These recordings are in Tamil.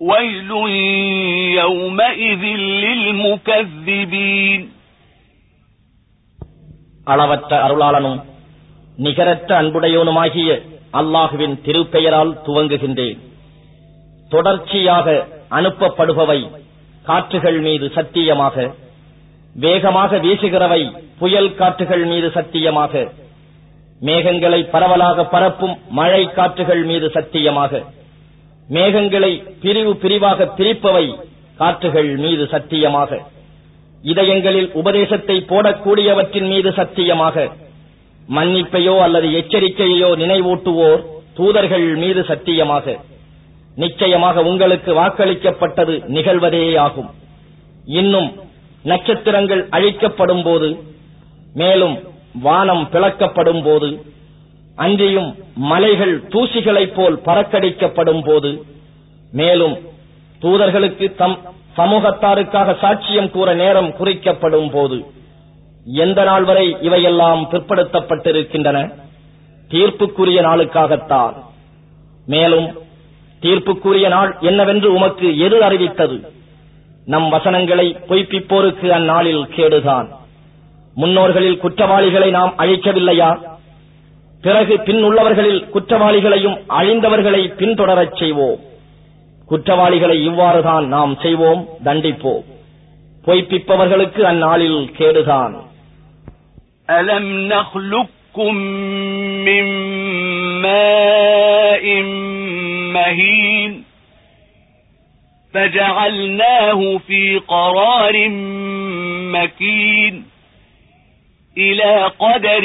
ويل يومئذ للمكذبين அளவற்ற அருளாளனும் நிகரற்ற அன்புடையவனுமாகிய அல்லாஹுவின் திருப்பெயரால் துவங்குகின்றேன் தொடர்ச்சியாக அனுப்பப்படுபவை காற்றுகள் மீது சத்தியமாக வேகமாக வீசுகிறவை புயல் காற்றுகள் மீது சத்தியமாக மேகங்களை பரவலாக பரப்பும் மழை காற்றுகள் மீது சத்தியமாக மேகங்களை பிரிவு பிரிவாக பிரிப்பவை காற்றுகள் மீது சத்தியமாக. இதயங்களில் உபதேசத்தை போடக்கூடியவற்றின் மீது சத்தியமாக. மன்னிப்பையோ அல்லது எச்சரிக்கையோ நினைவூட்டுவோர் தூதர்கள் மீது சத்தியமாக. நிச்சயமாக உங்களுக்கு வாக்களிக்கப்பட்டது நிகழ்வதே ஆகும். இன்னும் நட்சத்திரங்கள் அழிக்கப்படும் போது மேலும் வானம் பிளக்கப்படும் போது அங்கேயும் மலைகள் தூசிகளைப் போல் பறக்கடிக்கப்படும் போது மேலும் தூதர்களுக்கு தம் சமூகத்தாருக்காக சாட்சியம் கூற நேரம் குறிக்கப்படும் போது எந்த நாள் வரை இவையெல்லாம் பிற்படுத்தப்பட்டிருக்கின்றன? தீர்ப்புக்குரிய நாளுக்காகத்தான். மேலும் தீர்ப்புக்குரிய நாள் என்னவென்று உமக்கு எது அறிவித்தது? நம் வசனங்களை பொய்ப்பிப்போருக்கு அந்நாளில் கேடுதான். முன்னோர்களில் குற்றவாளிகளை நாம் அழிக்கவில்லையா? பிறகு பின் உள்ளவர்களில் குற்றவாளிகளையும் அழிந்தவர்களை பின்தொடரச் செய்வோம் குற்றவாளிகளை இவ்வாறுதான் நாம் செய்வோம் தண்டிப்போம் பொய்ப்பிப்பவர்களுக்கு அந்நாளில் கேடுதான் ألم نخلقكم من ماء مهين فجعلناه في قرار مكين إلى قدر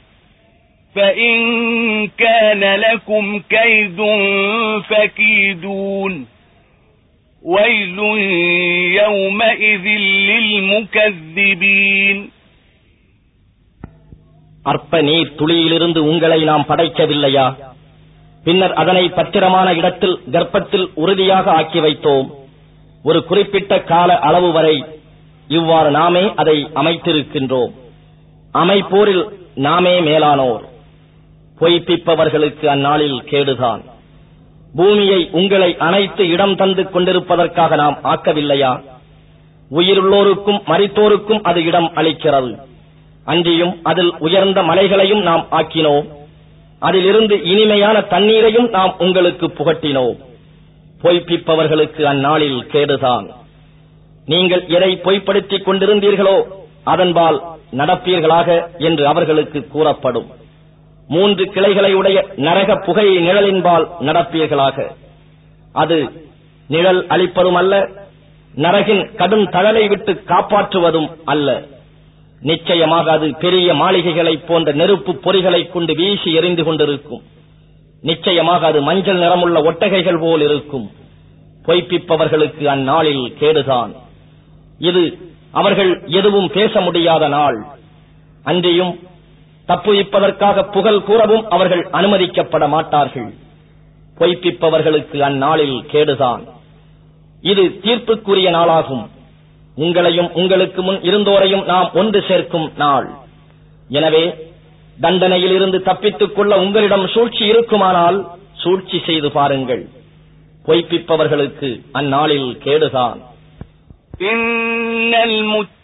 فإن كان لكم كيد فكيدون ويل يومئذ للمكذبين அற்ப நீர் துளியிலிருந்து உங்களை நாம் படைக்கவில்லையா பின்னர் அதனை பத்திரமான இடத்தில் கர்ப்பத்தில் உறுதியாக ஆக்கி வைத்தோம் ஒரு குறிப்பிட்ட கால அளவு வரை இவ்வாறு நாமே அதை அமைத்திருக்கின்றோம் அமைப்போரில் நாமே மேலானோர் பொய்ப்பிப்பவர்களுக்கு அந்நாளில் கேடுதான். பூமியை உங்களை அனைத்து இடம் தந்து கொண்டிருப்பதற்காக நாம் ஆக்கவில்லையா? உயிருள்ளோருக்கும் மறித்தோருக்கும் அது இடம் அளிக்கிறது. அன்றியும் அதில் உயர்ந்த மலைகளையும் நாம் ஆக்கினோம். அதிலிருந்து இனிமையான தண்ணீரையும் நாம் உங்களுக்கு புகட்டினோம். பொய்ப்பிப்பவர்களுக்கு அந்நாளில் கேடுதான். நீங்கள் எதை பொய்ப்படுத்திக் கொண்டிருந்தீர்களோ அதன்பால் நடப்பீர்களாக என்று அவர்களுக்கு கூறப்படும். மூன்று கிளைகளை உடைய நரக புகை நிழலின்பால் நடப்பீர்களாக. அது நிழல் அளிப்பதும் அல்ல நரகின் கடும் தழலை விட்டு காப்பாற்றுவதும் அல்ல. நிச்சயமாக அது பெரிய மாளிகைகளைப் போன்ற நெருப்பு பொறிகளைக் கொண்டு வீசி எறிந்து கொண்டிருக்கும். நிச்சயமாக அது மஞ்சள் நிறமுள்ள ஒட்டகைகள் போல் இருக்கும். பொய்ப்பிப்பவர்களுக்கு அந்நாளில் கேடுதான். இது அவர்கள் எதுவும் பேச முடியாத நாள். அன்றியும் தப்புவிப்பதற்காக புகழ் கூறவும் அவர்கள் அனுமதிக்கப்பட மாட்டார்கள். பொய்ப்பிப்பவர்களுக்கு அந்நாளில் கேடுதான். இது தீர்ப்புக்குரிய நாளாகும். உங்களையும் உங்களுக்கு முன் இருந்தோரையும் நாம் ஒன்று சேர்க்கும் நாள். எனவே தண்டனையில் இருந்து தப்பித்துக் கொள்ள உங்களிடம் சூழ்ச்சி இருக்குமானால் சூழ்ச்சி செய்து பாருங்கள். பொய்ப்பிப்பவர்களுக்கு அந்நாளில் கேடுதான்.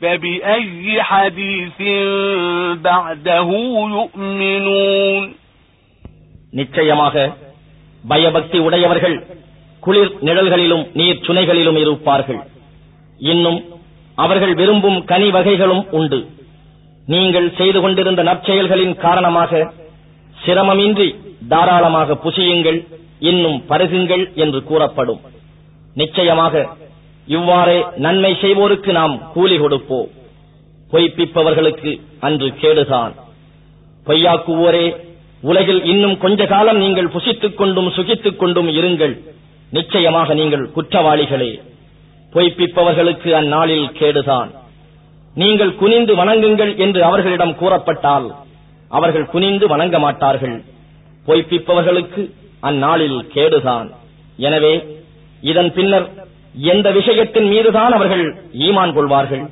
فبأي حديث بعده يؤمنون நிச்சயமாக பயபக்தி உடையவர்கள் குளிர் நிழல்களிலும் நீர் சுனைகளிலும் இருப்பார்கள் இன்னும் அவர்கள் விரும்பும் கனி வகைகளும் உண்டு நீங்கள் செய்து கொண்டிருந்த நற்செயல்களின் காரணமாக சிரமமின்றி தாராளமாக புசியுங்கள் இன்னும் பருகுங்கள் என்று கூறப்படும் நிச்சயமாக இவ்வாறே நன்மை செய்வோருக்கு நாம் கூலி கொடுப்போம். பொய்ப்பிப்பவர்களுக்கு அன்று கேடுதான். பொய்யாக்குவோரே உலகில் இன்னும் கொஞ்ச காலம் நீங்கள் புசித்துக் கொண்டும் சுகித்துக் கொண்டும் இருங்கள். நிச்சயமாக நீங்கள் குற்றவாளிகளே. பொய்ப்பிப்பவர்களுக்கு அந்நாளில் கேடுதான். நீங்கள் குனிந்து வணங்குங்கள் என்று அவர்களிடம் கூறப்பட்டால் அவர்கள் குனிந்து வணங்க மாட்டார்கள். பொய்ப்பிப்பவர்களுக்கு அந்நாளில் கேடுதான். எனவே இதன் பின்னர் எந்த விஷயத்தின் மீதுதான் அவர்கள் ஈமான் கொள்வார்கள்.